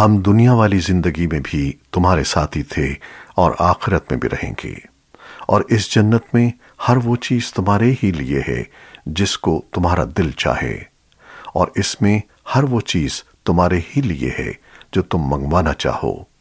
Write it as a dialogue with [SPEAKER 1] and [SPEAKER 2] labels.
[SPEAKER 1] ہم دنیا والی زندگی میں بھی تمہارے ساتھی تھے اور آخرت میں بھی رہیں گے۔ اور اس جنت میں ہر وہ چیز تمہارے ہی لیے ہے جس کو تمہارا دل چاہے۔ اور اس میں ہر وہ چیز تمہارے ہی لیے ہے جو تم منگوانا چاہو۔